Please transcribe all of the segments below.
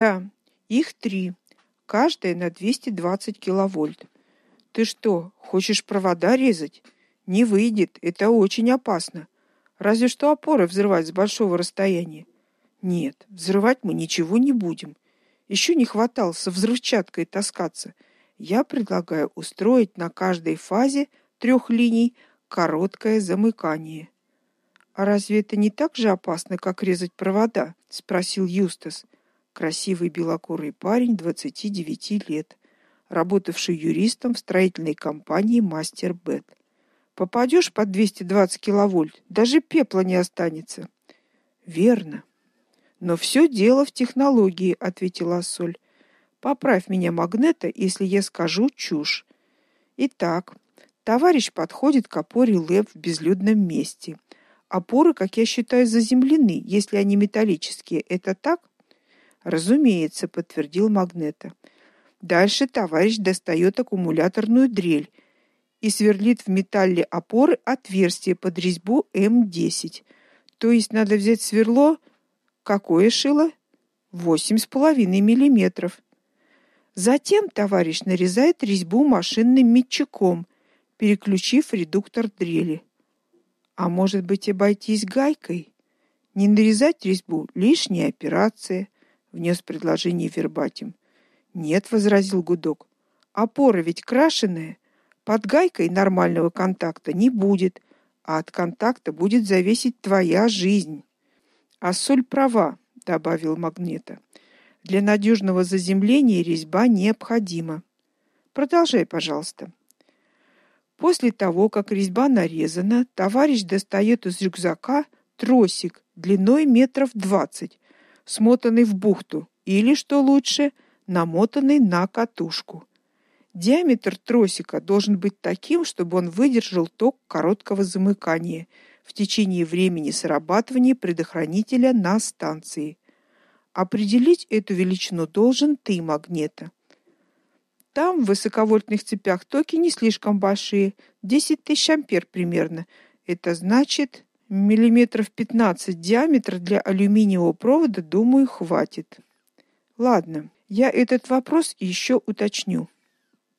Да, их три, каждая на 220 киловольт. Ты что, хочешь провода резать? Не выйдет, это очень опасно. Разве что опоры взрывать с большого расстояния. Нет, взрывать мы ничего не будем. Еще не хватало со взрывчаткой таскаться. Я предлагаю устроить на каждой фазе трех линий короткое замыкание. А разве это не так же опасно, как резать провода? спросил Юстас, красивый белокурый парень 29 лет, работавший юристом в строительной компании Мастер Бет. Попадешь под 220 киловольт, даже пепла не останется. Верно. Но все дело в технологии, ответила Соль. Поправь меня, Магнета, если я скажу чушь. Итак, товарищ подходит к опоре ЛЭП в безлюдном месте. Опоры, как я считаю, заземлены, если они металлические. Это так? Разумеется, подтвердил Магнета. Дальше товарищ достает аккумуляторную дрель и сверлит в металле опоры отверстие под резьбу М10. То есть надо взять сверло Какое шило? Восемь с половиной миллиметров. Затем товарищ нарезает резьбу машинным метчиком, переключив редуктор дрели. А может быть, обойтись гайкой? Не нарезать резьбу лишняя операция, внес предложение Вербатим. Нет, возразил Гудок. Опора ведь крашеная, под гайкой нормального контакта не будет, а от контакта будет зависеть твоя жизнь. А соль права, добавил Магнета. Для надежного заземления резьба необходима. Продолжай, пожалуйста. После того, как резьба нарезана, товарищ достает из рюкзака тросик длиной метров двадцать, смотанный в бухту, или что лучше, намотанный на катушку. Диаметр тросика должен быть таким, чтобы он выдержал ток короткого замыкания в течение времени срабатывания предохранителя на станции. Определить эту величину должен ты, магнета. Там в высоковольтных цепях токи не слишком большие, 10 тысяч ампер примерно. Это значит миллиметров 15 диаметра для алюминиевого провода, думаю, хватит. Ладно, я этот вопрос еще уточню.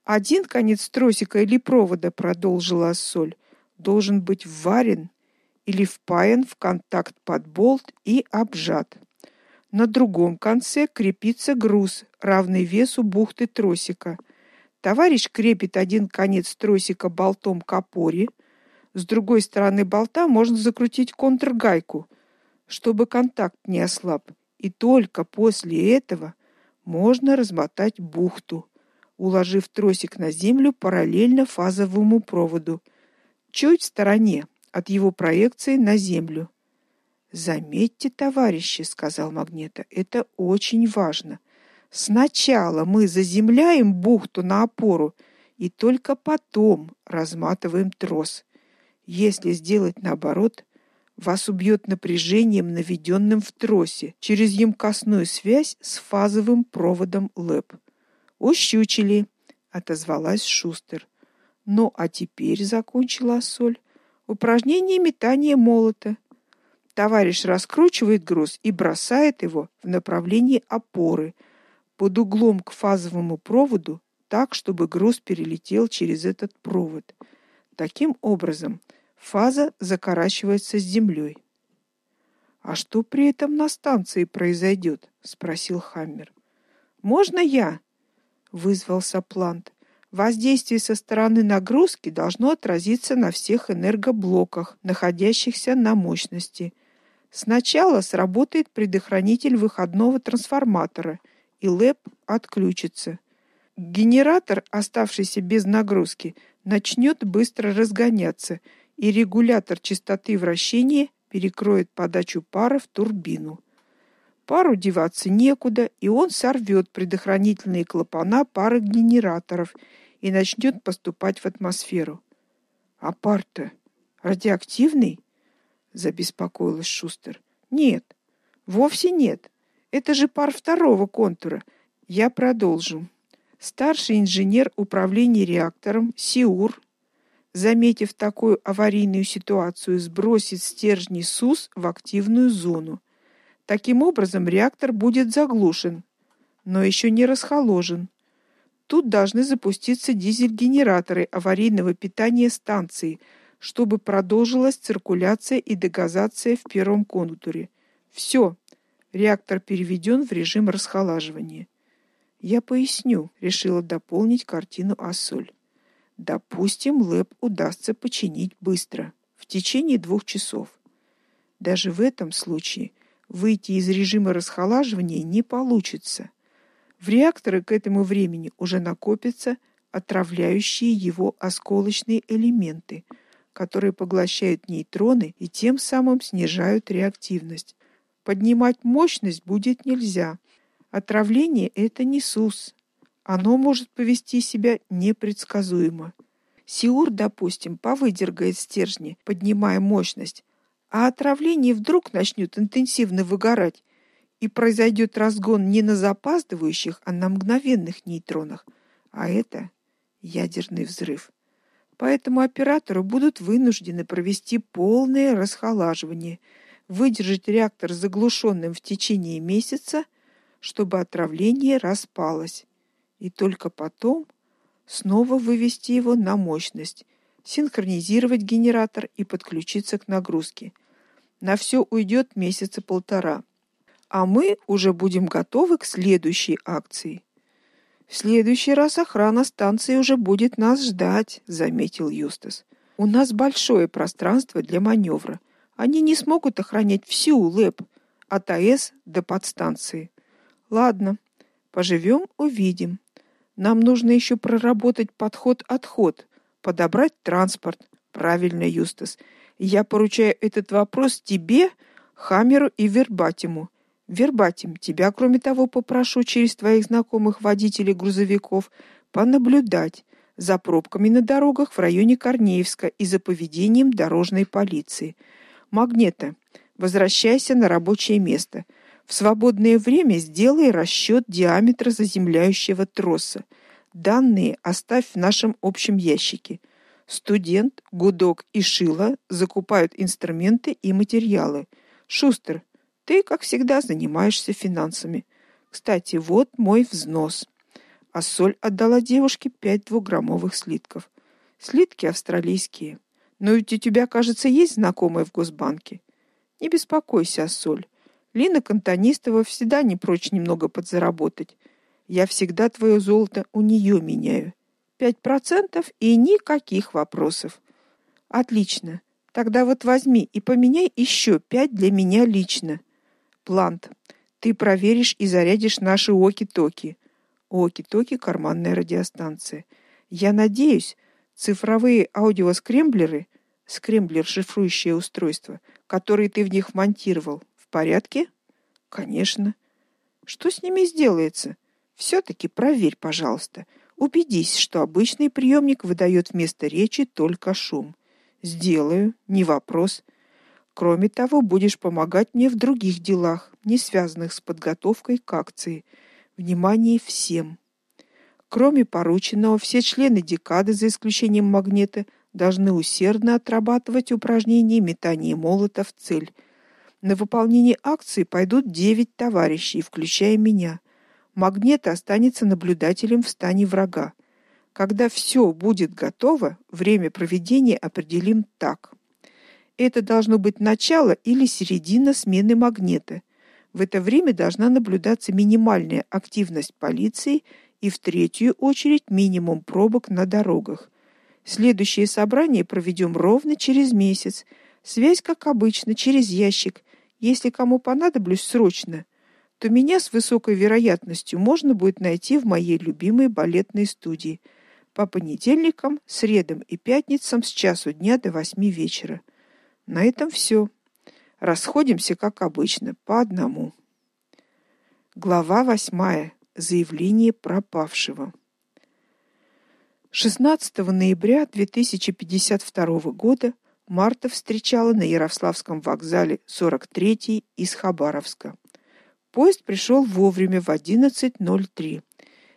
Один конец тросика или провода, продолжила Соль, должен быть вварен или впаян в контакт под болт и обжат. На другом конце крепится груз, равный весу бухты тросика. Товарищ крепит один конец тросика болтом к опоре, с другой стороны болта можно закрутить контргайку, чтобы контакт не ослаб, и только после этого можно размотать бухту, уложив тросик на землю параллельно фазовому проводу, чуть в стороне от его проекции на землю. Заметьте, товарищи, сказал Магнета, это очень важно. Сначала мы заземляем бухту на опору и только потом разматываем трос. Если сделать наоборот, вас убьет напряжением, наведенным в тросе через емкостную связь с фазовым проводом ЛЭП. Ущучили, отозвалась Шустер. Ну, а теперь закончила Соль Упражнение метания молота. Товарищ раскручивает груз и бросает его в направлении опоры под углом к фазовому проводу, так чтобы груз перелетел через этот провод. Таким образом, фаза закорачивается с землей. А что при этом на станции произойдет? спросил Хаммер. Можно я? вызвался Плант. Воздействие со стороны нагрузки должно отразиться на всех энергоблоках, находящихся на мощности. Сначала сработает предохранитель выходного трансформатора, и ЛЭП отключится. Генератор, оставшийся без нагрузки, начнет быстро разгоняться, и регулятор частоты вращения перекроет подачу пара в турбину. Пару деваться некуда, и он сорвет предохранительные клапана пары генераторов и начнет поступать в атмосферу. А пар-то радиоактивный? забеспокоилась Шустер. Нет, вовсе нет. Это же пар второго контура. Я продолжу. Старший инженер управления реактором Сиур, заметив такую аварийную ситуацию, сбросит стержни СУС в активную зону. Таким образом, реактор будет заглушен. но еще не расхоложен. Тут должны запуститься дизель-генераторы аварийного питания станции, чтобы продолжилась циркуляция и дегазация в первом контуре. Все. Реактор переведен в режим расхолаживания. Я поясню, решила дополнить картину Ассоль. Допустим, ЛЭП удастся починить быстро, в течение двух часов. Даже в этом случае выйти из режима расхолаживания не получится. В реакторе к этому времени уже накопятся отравляющие его осколочные элементы, которые поглощают нейтроны и тем самым снижают реактивность. Поднимать мощность будет нельзя. Отравление это не СУС. Оно может повести себя непредсказуемо. Сиур, допустим, повыдергает стержни, поднимая мощность, а отравление вдруг начнет интенсивно выгорать, и произойдет разгон не на запаздывающих, а на мгновенных нейтронах, а это ядерный взрыв. Поэтому операторы будут вынуждены провести полное расхолаживание, выдержать реактор заглушенным в течение месяца, чтобы отравление распалось, и только потом снова вывести его на мощность, синхронизировать генератор и подключиться к нагрузке. На все уйдет месяца полтора. А мы уже будем готовы к следующей акции. В следующий раз охрана станции уже будет нас ждать, заметил Юстас. У нас большое пространство для маневра. Они не смогут охранять всю ЛЭП от АЭС до подстанции. Ладно, поживем, увидим. Нам нужно еще проработать подход-отход, подобрать транспорт. Правильно, Юстас. Я поручаю этот вопрос тебе, Хамеру и Вербатиму. Вербатим, тебя, кроме того, попрошу через твоих знакомых водителей грузовиков понаблюдать за пробками на дорогах в районе Корнеевска и за поведением дорожной полиции. Магнета, возвращайся на рабочее место. В свободное время сделай расчет диаметра заземляющего троса. Данные оставь в нашем общем ящике. Студент, Гудок и Шила закупают инструменты и материалы. Шустер, ты, как всегда, занимаешься финансами. Кстати, вот мой взнос. А соль отдала девушке пять двухграммовых слитков. Слитки австралийские. Но ведь у тебя, кажется, есть знакомые в Госбанке. Не беспокойся, Соль. Лина Кантонистова всегда не прочь немного подзаработать. Я всегда твое золото у нее меняю. Пять процентов и никаких вопросов. Отлично. Тогда вот возьми и поменяй еще пять для меня лично. Плант. Ты проверишь и зарядишь наши оки-токи. Оки-токи карманная радиостанция. Я надеюсь, цифровые аудиоскремблеры, скремблер шифрующее устройство, которые ты в них вмонтировал, в порядке? Конечно. Что с ними сделается? все таки проверь, пожалуйста. Убедись, что обычный приемник выдает вместо речи только шум. Сделаю, не вопрос. Кроме того, будешь помогать мне в других делах, не связанных с подготовкой к акции. Внимание всем. Кроме порученного, все члены декады, за исключением магнета, должны усердно отрабатывать упражнения метания молота в цель. На выполнение акции пойдут девять товарищей, включая меня. Магнет останется наблюдателем в стане врага. Когда все будет готово, время проведения определим так: это должно быть начало или середина смены магнита. В это время должна наблюдаться минимальная активность полиции и в третью очередь минимум пробок на дорогах. Следующее собрание проведем ровно через месяц. Связь, как обычно, через ящик. Если кому понадоблюсь срочно, то меня с высокой вероятностью можно будет найти в моей любимой балетной студии по понедельникам, средам и пятницам с часу дня до восьми вечера. На этом все. Расходимся, как обычно, по одному. Глава восьмая. Заявление пропавшего. 16 ноября 2052 года Марта встречала на Ярославском вокзале 43-й из Хабаровска. Поезд пришел вовремя в 11:03.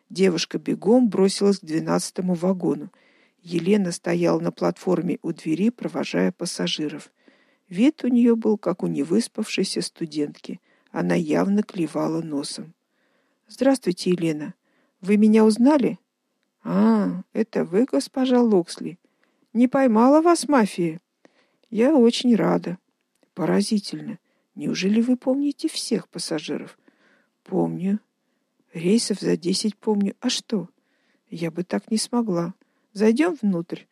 Девушка бегом бросилась к 12-му вагону. Елена стояла на платформе у двери, провожая пассажиров. Вид у нее был как у невыспавшейся студентки. Она явно клевала носом. Здравствуйте, Елена. Вы меня узнали? А, это вы, госпожа Локсли. Не поймала вас мафия. Я очень рада. Поразительно. Неужели вы помните всех пассажиров? Помню. Рейсов за десять помню. А что? Я бы так не смогла. Зайдем внутрь.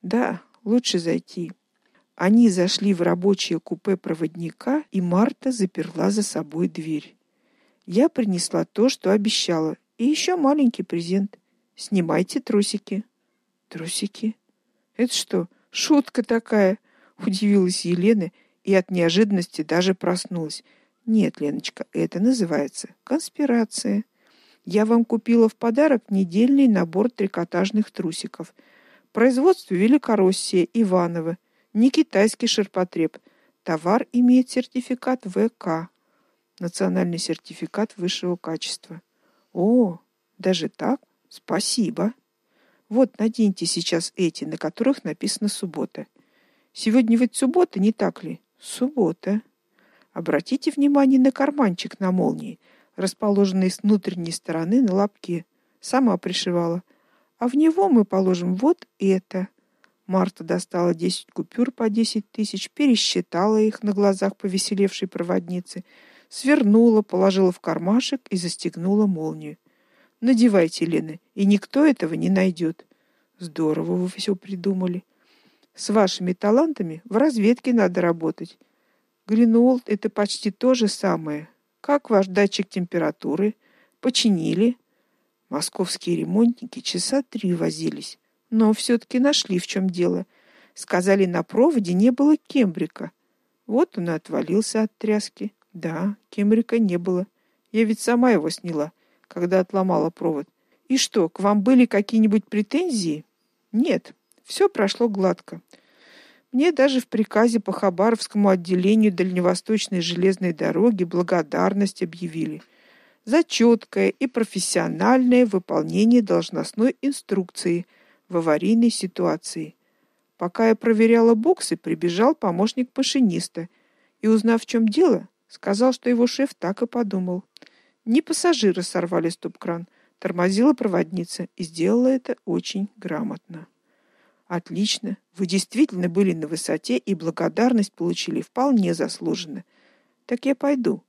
Да, лучше зайти. Они зашли в рабочее купе проводника, и Марта заперла за собой дверь. Я принесла то, что обещала, и еще маленький презент. Снимайте трусики. Трусики? Это что, шутка такая? Удивилась Елена и от неожиданности даже проснулась. Нет, Леночка, это называется конспирация. Я вам купила в подарок недельный набор трикотажных трусиков. Производство Великороссия, Иваново. Не китайский ширпотреб. Товар имеет сертификат ВК. Национальный сертификат высшего качества. О, даже так? Спасибо. Вот наденьте сейчас эти, на которых написано суббота. Сегодня ведь суббота, не так ли? Суббота. Обратите внимание на карманчик на молнии расположенный с внутренней стороны на лобке. Сама пришивала. А в него мы положим вот это. Марта достала 10 купюр по 10 тысяч, пересчитала их на глазах повеселевшей проводницы, свернула, положила в кармашек и застегнула молнию. Надевайте, Лена, и никто этого не найдет. Здорово вы все придумали. С вашими талантами в разведке надо работать. Гринолд это почти то же самое. Как ваш датчик температуры? Починили? Московские ремонтники часа три возились, но все таки нашли в чем дело. Сказали, на проводе не было кембрика. Вот он и отвалился от тряски. Да, кембрика не было. Я ведь сама его сняла, когда отломала провод. И что, к вам были какие-нибудь претензии? Нет, все прошло гладко. Мне даже в приказе по Хабаровскому отделению Дальневосточной железной дороги благодарность объявили за четкое и профессиональное выполнение должностной инструкции в аварийной ситуации. Пока я проверяла боксы, прибежал помощник машиниста и, узнав, в чем дело, сказал, что его шеф так и подумал. Не пассажиры сорвали стоп-кран, тормозила проводница и сделала это очень грамотно. Отлично. Вы действительно были на высоте и благодарность получили вполне заслуженно. Так я пойду.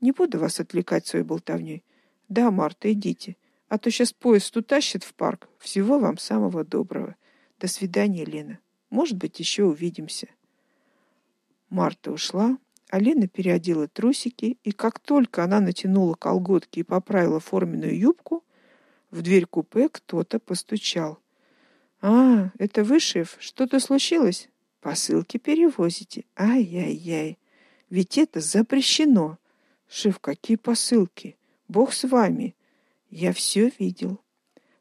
Не буду вас отвлекать своей болтовней. Да, Марта, идите, а то сейчас поезд утащит в парк. Всего вам самого доброго. До свидания, Лена. Может быть, еще увидимся. Марта ушла, а Лена переодела трусики, и как только она натянула колготки и поправила форменную юбку, в дверь купе кто-то постучал. А, это вы, шеф? Что-то случилось? Посылки перевозите. Ай-яй-яй. Ведь это запрещено. Шеф, какие посылки? Бог с вами. Я все видел.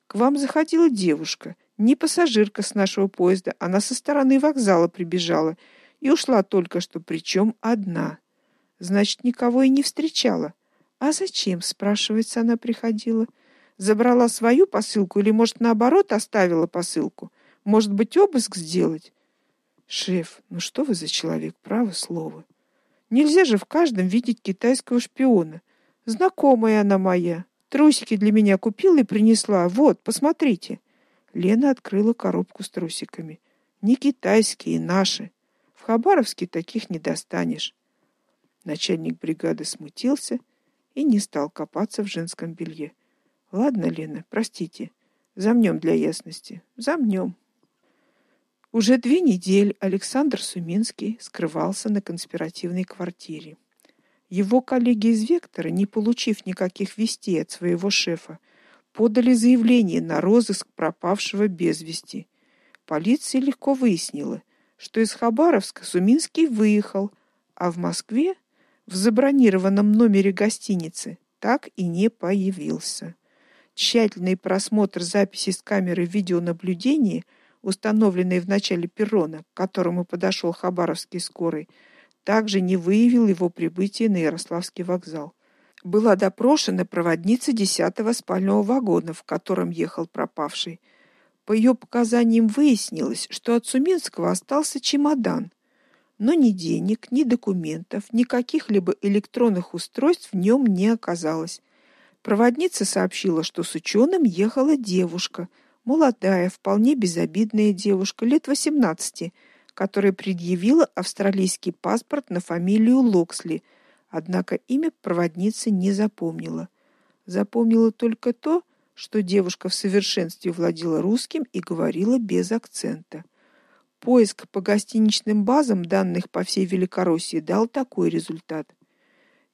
К вам заходила девушка, не пассажирка с нашего поезда, она со стороны вокзала прибежала и ушла только что, причем одна. Значит, никого и не встречала. А зачем, спрашивается, она приходила? Забрала свою посылку или, может, наоборот, оставила посылку? Может быть, обыск сделать? Шеф, ну что вы за человек, право слово. Нельзя же в каждом видеть китайского шпиона. Знакомая она моя. Трусики для меня купила и принесла. Вот, посмотрите. Лена открыла коробку с трусиками. Не китайские, наши. В Хабаровске таких не достанешь. Начальник бригады смутился и не стал копаться в женском белье. Ладно, Лена, простите. Замнем для ясности. Замнем. Уже две недели Александр Суминский скрывался на конспиративной квартире. Его коллеги из Вектора, не получив никаких вестей от своего шефа, подали заявление на розыск пропавшего без вести. Полиция легко выяснила, что из Хабаровска Суминский выехал, а в Москве в забронированном номере гостиницы так и не появился. Тщательный просмотр записи с камеры видеонаблюдения, установленной в начале перрона, к которому подошел Хабаровский скорый, также не выявил его прибытия на Ярославский вокзал. Была допрошена проводница 10-го спального вагона, в котором ехал пропавший. По ее показаниям выяснилось, что от Суминского остался чемодан, но ни денег, ни документов, ни каких-либо электронных устройств в нем не оказалось. Проводница сообщила, что с ученым ехала девушка, молодая, вполне безобидная девушка лет 18, которая предъявила австралийский паспорт на фамилию Локсли, однако имя проводницы не запомнила. Запомнила только то, что девушка в совершенстве владела русским и говорила без акцента. Поиск по гостиничным базам данных по всей Великороссии дал такой результат.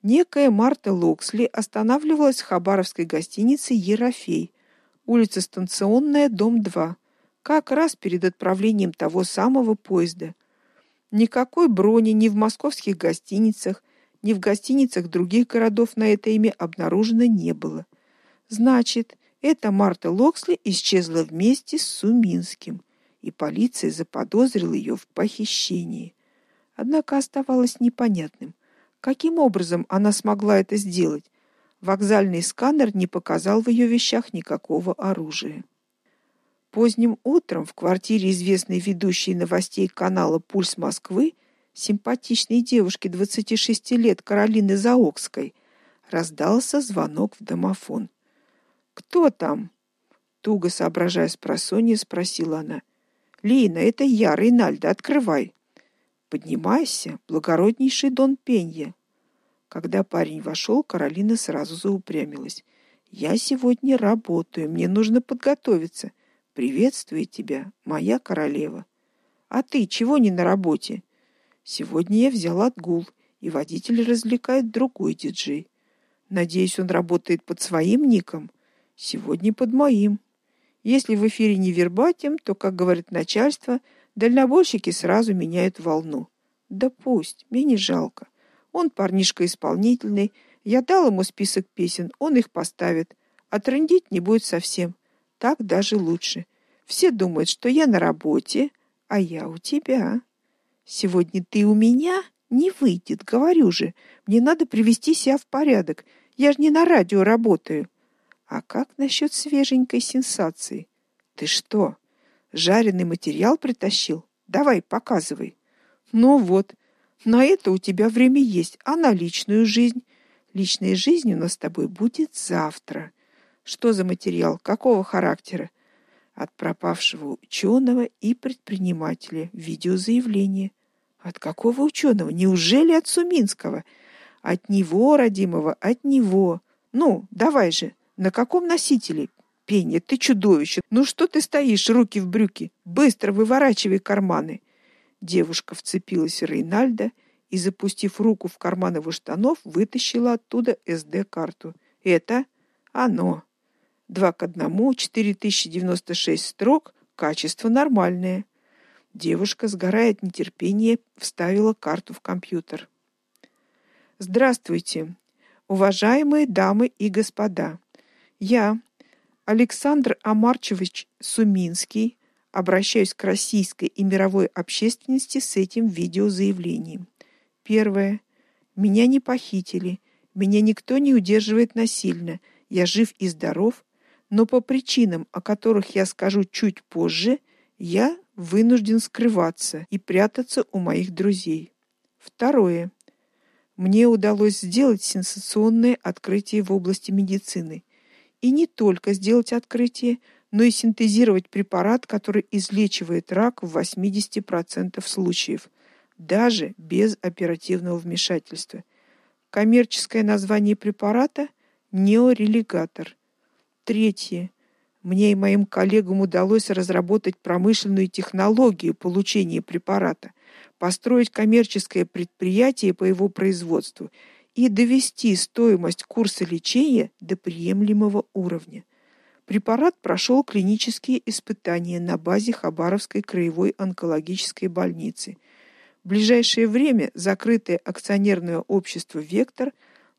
Некая Марта Локсли останавливалась в хабаровской гостинице Ерофей, улица Станционная, дом 2, как раз перед отправлением того самого поезда. Никакой брони ни в московских гостиницах, ни в гостиницах других городов на это имя обнаружено не было. Значит, эта Марта Локсли исчезла вместе с Суминским, и полиция заподозрила ее в похищении. Однако оставалось непонятным, Каким образом она смогла это сделать? Вокзальный сканер не показал в ее вещах никакого оружия. Поздним утром в квартире известной ведущей новостей канала Пульс Москвы, симпатичной девушки 26 лет Каролины Заокской, раздался звонок в домофон. Кто там? туго соображая с просонья, спросила она. Лина, это я, Рейнальда, открывай. Поднимайся, благороднейший Дон Пенья. Когда парень вошел, Каролина сразу заупрямилась. Я сегодня работаю, мне нужно подготовиться. Приветствую тебя, моя королева. А ты чего не на работе? Сегодня я взял отгул, и водитель развлекает другой диджей. Надеюсь, он работает под своим ником. Сегодня под моим. Если в эфире не вербатим, то, как говорит начальство, Дальнобойщики сразу меняют волну. Да пусть, мне не жалко. Он парнишка исполнительный. Я дал ему список песен, он их поставит. А трындеть не будет совсем. Так даже лучше. Все думают, что я на работе, а я у тебя. Сегодня ты у меня не выйдет, говорю же. Мне надо привести себя в порядок. Я же не на радио работаю. А как насчет свеженькой сенсации? Ты что? Жареный материал притащил? Давай, показывай. Ну вот. На это у тебя время есть, а на личную жизнь? Личная жизнь у нас с тобой будет завтра. Что за материал? Какого характера? От пропавшего ученого и предпринимателя. Видеозаявление. От какого ученого? Неужели от Суминского? От него, родимого, от него. Ну, давай же. На каком носителе? Пенья, ты чудовище. Ну что ты стоишь, руки в брюки? Быстро выворачивай карманы. Девушка вцепилась в Рейнальда и, запустив руку в карман его штанов, вытащила оттуда СД-карту. Это оно. Два к одному, 4096 строк, качество нормальное. Девушка, сгорая от нетерпения, вставила карту в компьютер. Здравствуйте, уважаемые дамы и господа. Я, Александр Амарчевич Суминский, обращаюсь к российской и мировой общественности с этим видеозаявлением. Первое. Меня не похитили, меня никто не удерживает насильно. Я жив и здоров, но по причинам, о которых я скажу чуть позже, я вынужден скрываться и прятаться у моих друзей. Второе. Мне удалось сделать сенсационное открытие в области медицины и не только сделать открытие, но и синтезировать препарат, который излечивает рак в 80% случаев, даже без оперативного вмешательства. Коммерческое название препарата неорелигатор. Третье. Мне и моим коллегам удалось разработать промышленную технологию получения препарата, построить коммерческое предприятие по его производству и довести стоимость курса лечения до приемлемого уровня. Препарат прошел клинические испытания на базе Хабаровской краевой онкологической больницы. В ближайшее время закрытое акционерное общество Вектор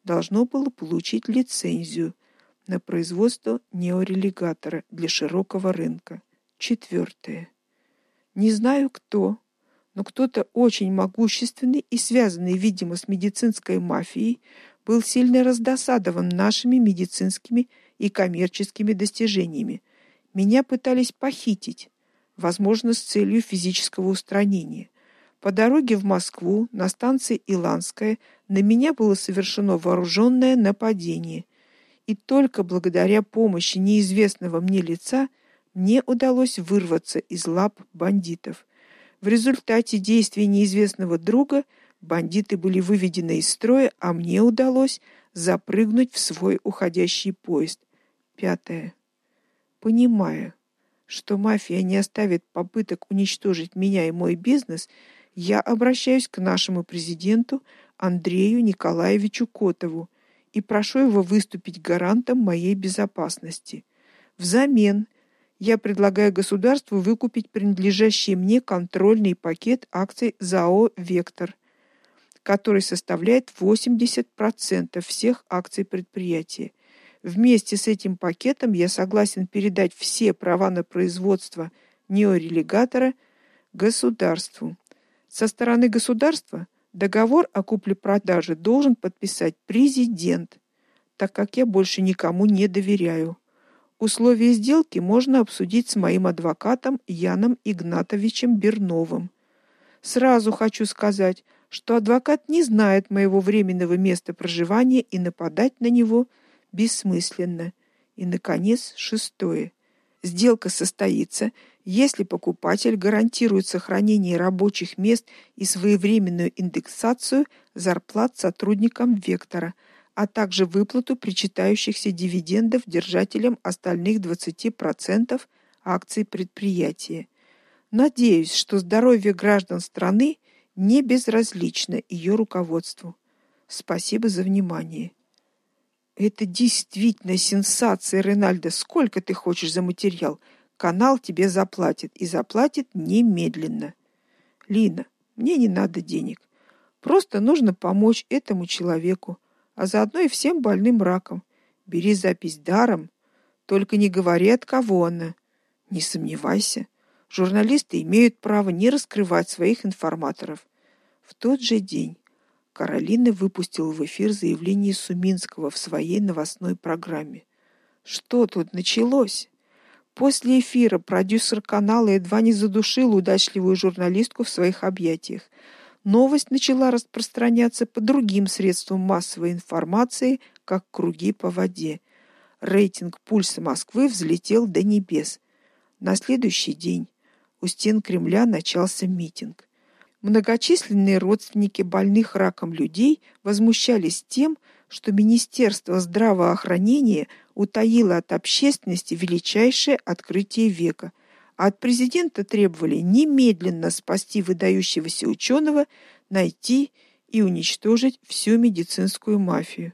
должно было получить лицензию на производство неорелигатора для широкого рынка. Четвертое. Не знаю кто, но кто-то очень могущественный и связанный, видимо, с медицинской мафией, был сильно раздосадован нашими медицинскими и коммерческими достижениями. Меня пытались похитить, возможно, с целью физического устранения. По дороге в Москву на станции Иланская на меня было совершено вооруженное нападение. И только благодаря помощи неизвестного мне лица мне удалось вырваться из лап бандитов. В результате действий неизвестного друга бандиты были выведены из строя, а мне удалось запрыгнуть в свой уходящий поезд. Пятое. Понимая, что мафия не оставит попыток уничтожить меня и мой бизнес, я обращаюсь к нашему президенту Андрею Николаевичу Котову и прошу его выступить гарантом моей безопасности. Взамен я предлагаю государству выкупить принадлежащий мне контрольный пакет акций ЗАО Вектор, который составляет 80% всех акций предприятия. Вместе с этим пакетом я согласен передать все права на производство неорелигатора государству. Со стороны государства договор о купле-продаже должен подписать президент, так как я больше никому не доверяю. Условия сделки можно обсудить с моим адвокатом Яном Игнатовичем Берновым. Сразу хочу сказать, что адвокат не знает моего временного места проживания и нападать на него бессмысленно. И наконец, шестое. Сделка состоится, если покупатель гарантирует сохранение рабочих мест и своевременную индексацию зарплат сотрудникам Вектора – а также выплату причитающихся дивидендов держателям остальных 20% акций предприятия. Надеюсь, что здоровье граждан страны не безразлично ее руководству. Спасибо за внимание. Это действительно сенсация, Ренальдо. Сколько ты хочешь за материал? Канал тебе заплатит и заплатит немедленно. Лина, мне не надо денег. Просто нужно помочь этому человеку а заодно и всем больным раком. Бери запись даром, только не говори от кого она. Не сомневайся, журналисты имеют право не раскрывать своих информаторов. В тот же день Каролина выпустила в эфир заявление Суминского в своей новостной программе. Что тут началось? После эфира продюсер канала едва не задушил удачливую журналистку в своих объятиях новость начала распространяться по другим средствам массовой информации, как круги по воде. Рейтинг пульса Москвы взлетел до небес. На следующий день у стен Кремля начался митинг. Многочисленные родственники больных раком людей возмущались тем, что Министерство здравоохранения утаило от общественности величайшее открытие века от президента требовали немедленно спасти выдающегося ученого, найти и уничтожить всю медицинскую мафию.